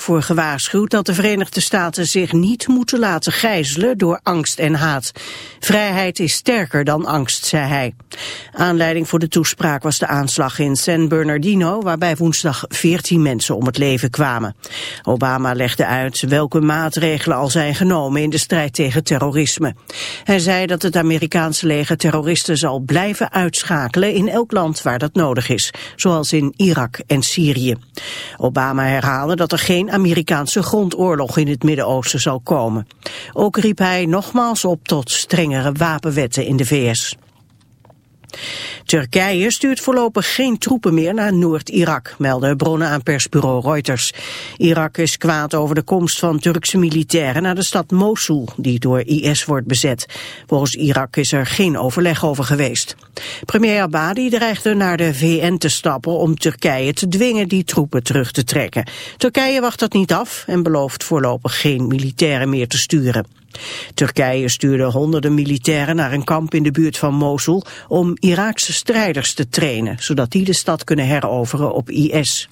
voor gewaarschuwd dat de Verenigde Staten zich niet moeten laten gijzelen door angst en haat. Vrijheid is sterker dan angst, zei hij. Aanleiding voor de toespraak was de aanslag in San Bernardino, waarbij woensdag 14 mensen om het leven kwamen. Obama legde uit welke maatregelen al zijn genomen in de strijd tegen terrorisme. Hij zei dat het Amerikaanse leger terroristen zal blijven uitschakelen in elk land waar dat nodig is, zoals in Irak en Syrië. Obama herhaalde dat er geen geen Amerikaanse grondoorlog in het Midden-Oosten zal komen. Ook riep hij nogmaals op tot strengere wapenwetten in de VS. Turkije stuurt voorlopig geen troepen meer naar Noord-Irak, melden bronnen aan persbureau Reuters. Irak is kwaad over de komst van Turkse militairen naar de stad Mosul, die door IS wordt bezet. Volgens Irak is er geen overleg over geweest. Premier Abadi dreigde naar de VN te stappen om Turkije te dwingen die troepen terug te trekken. Turkije wacht dat niet af en belooft voorlopig geen militairen meer te sturen. Turkije stuurde honderden militairen naar een kamp in de buurt van Mosul om Iraakse strijders te trainen, zodat die de stad kunnen heroveren op IS.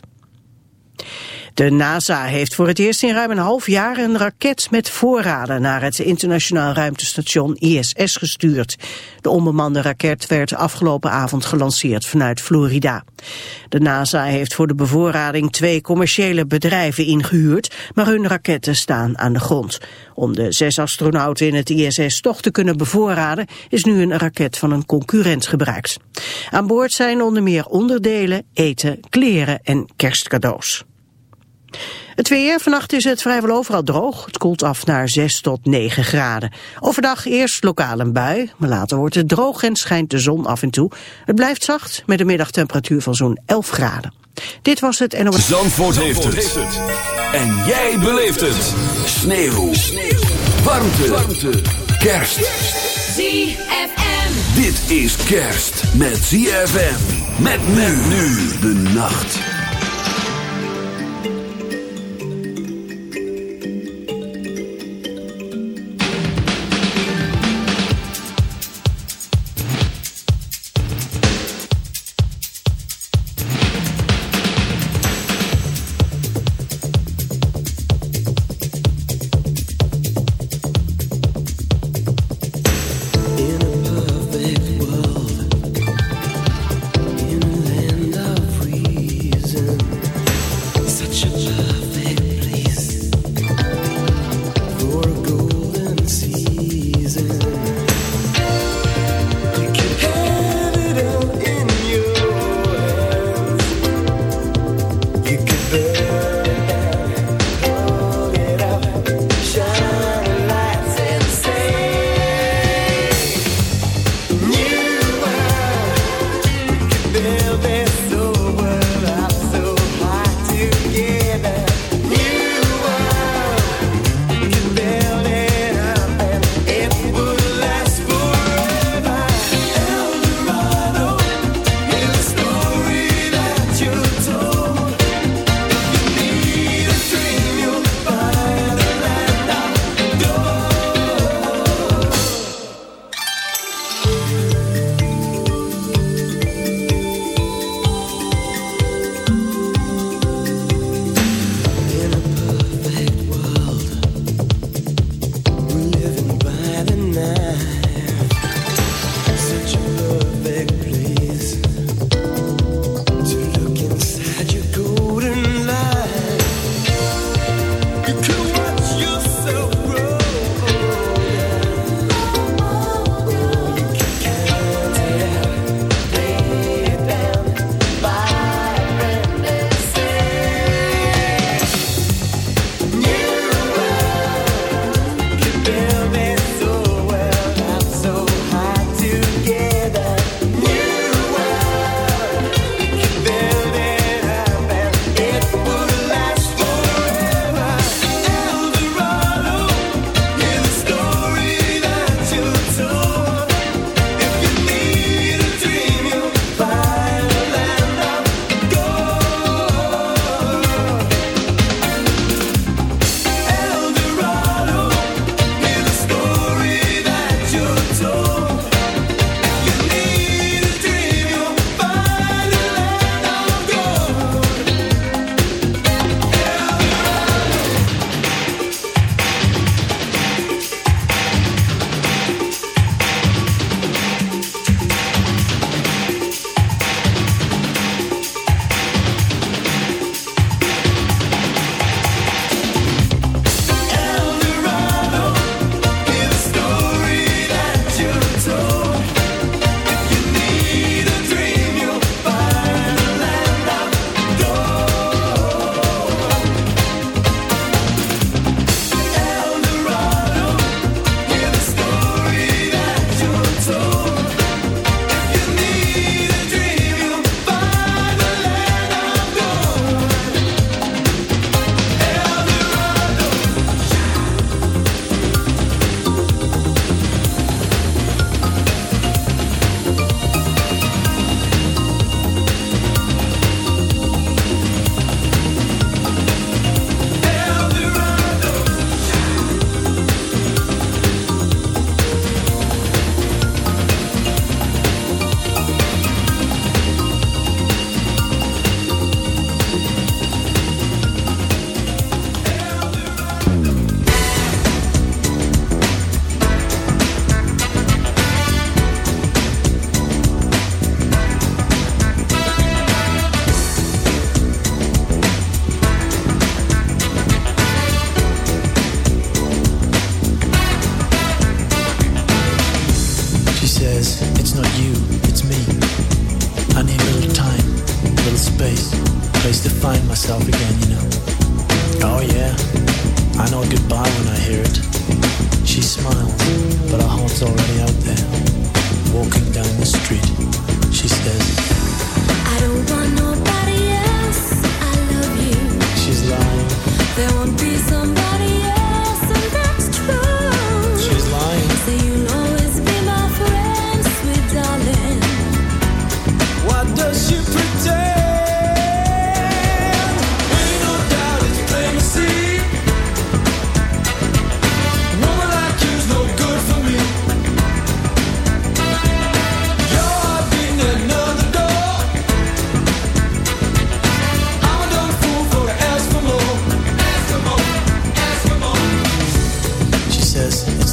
De NASA heeft voor het eerst in ruim een half jaar een raket met voorraden naar het internationaal ruimtestation ISS gestuurd. De onbemande raket werd afgelopen avond gelanceerd vanuit Florida. De NASA heeft voor de bevoorrading twee commerciële bedrijven ingehuurd, maar hun raketten staan aan de grond. Om de zes astronauten in het ISS toch te kunnen bevoorraden is nu een raket van een concurrent gebruikt. Aan boord zijn onder meer onderdelen, eten, kleren en kerstcadeaus. Het weer, vannacht is het vrijwel overal droog. Het koelt af naar 6 tot 9 graden. Overdag eerst lokaal een bui, maar later wordt het droog en schijnt de zon af en toe. Het blijft zacht met een middagtemperatuur van zo'n 11 graden. Dit was het NOS. Zandvoort, heeft, het. En jij beleeft het. Sneeuw. Sneeuw. Warmte. Warmte. Kerst. ZFM. Dit is kerst met ZFM. Met men nu de nacht.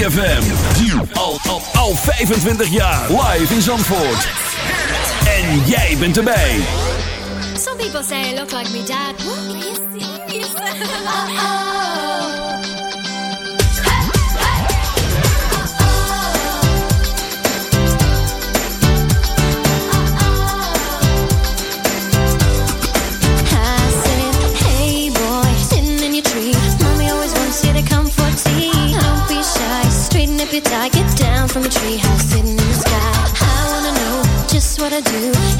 ZFM. Al, al, al 25 jaar. Live in Zandvoort. En jij bent erbij. Some people say I look like me dad. I get down from a treehouse sitting in the sky. I wanna know just what I do.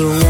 the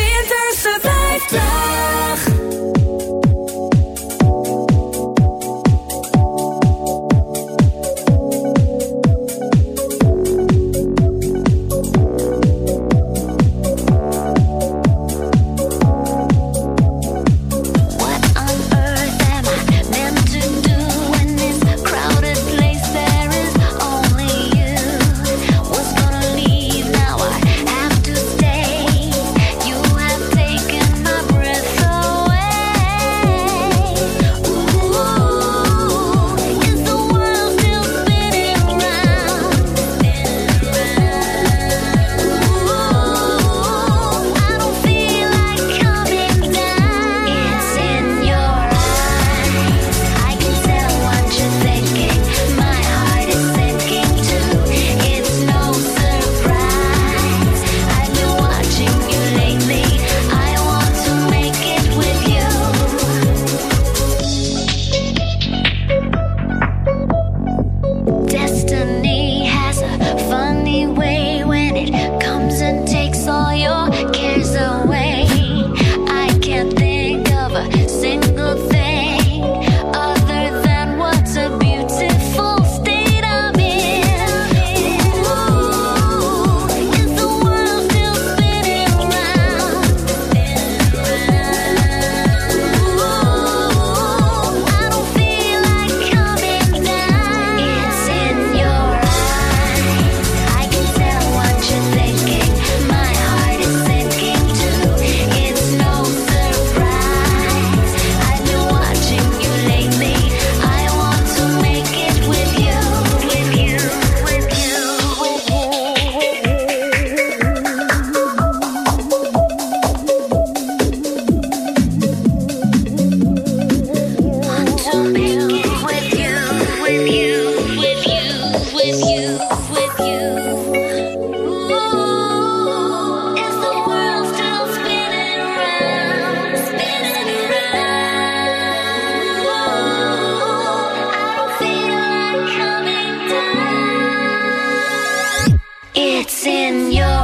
It's in your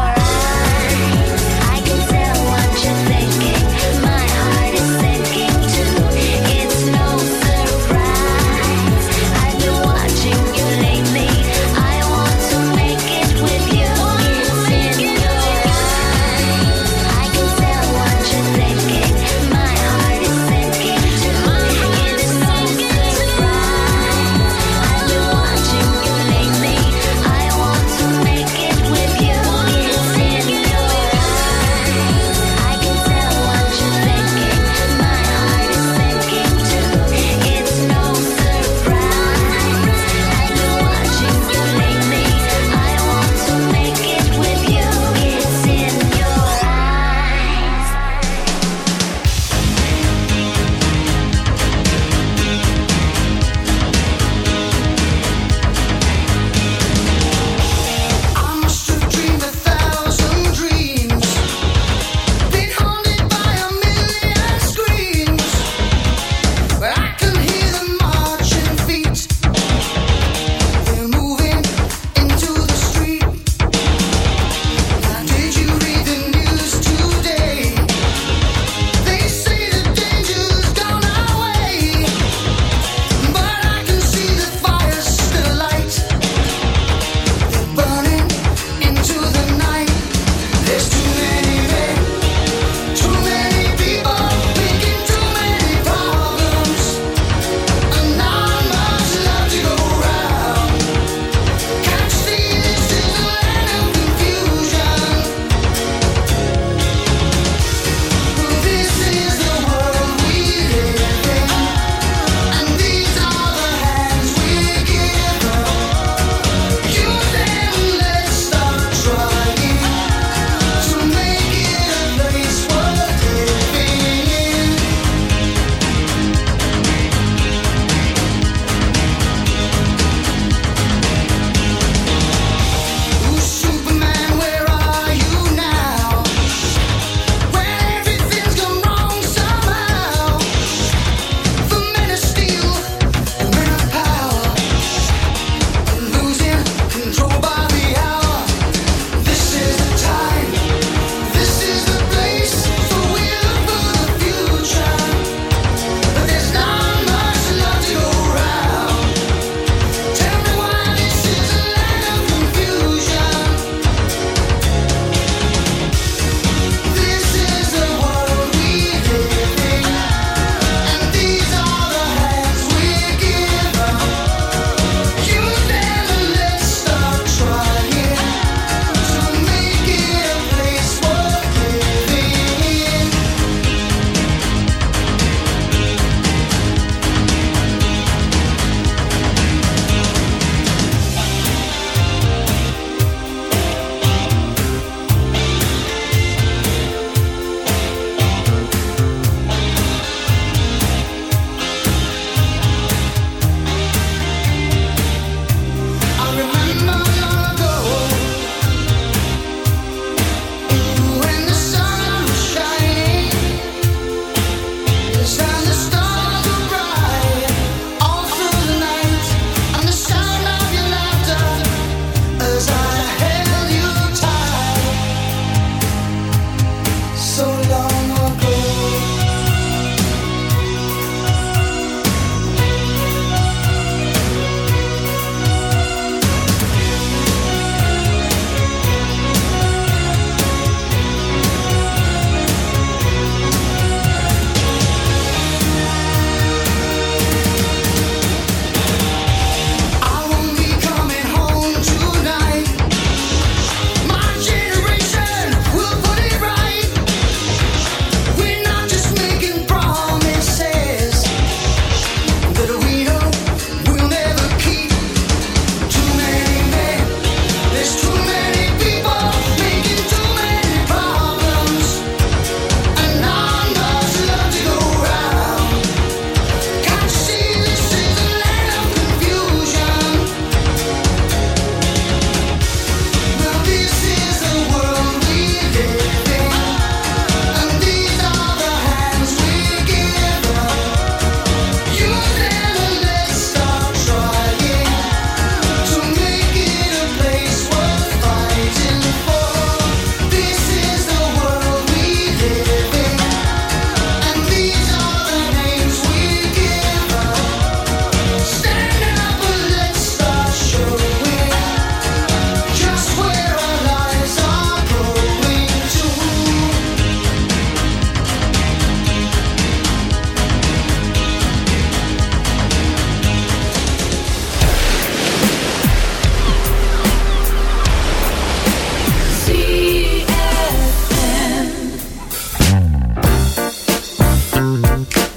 Mm-hmm.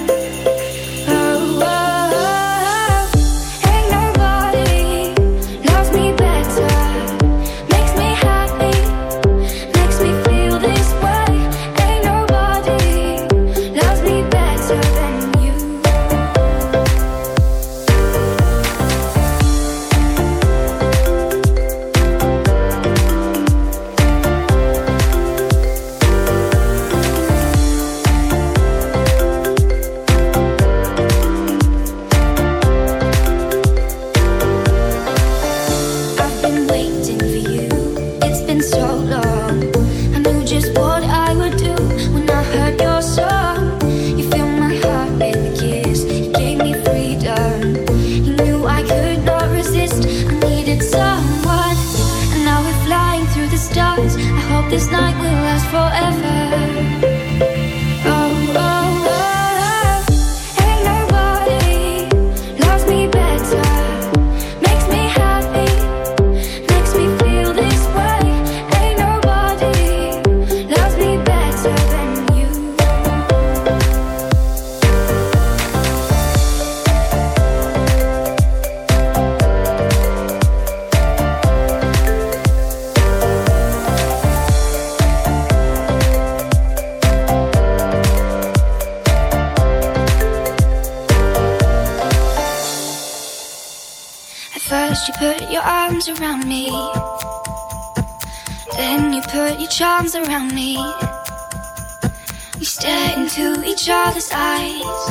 stare into each other's eyes.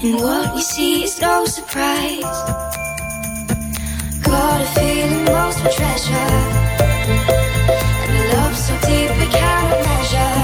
And what we see is no surprise. Got a feeling lost of treasure. And a love so deep we cannot measure.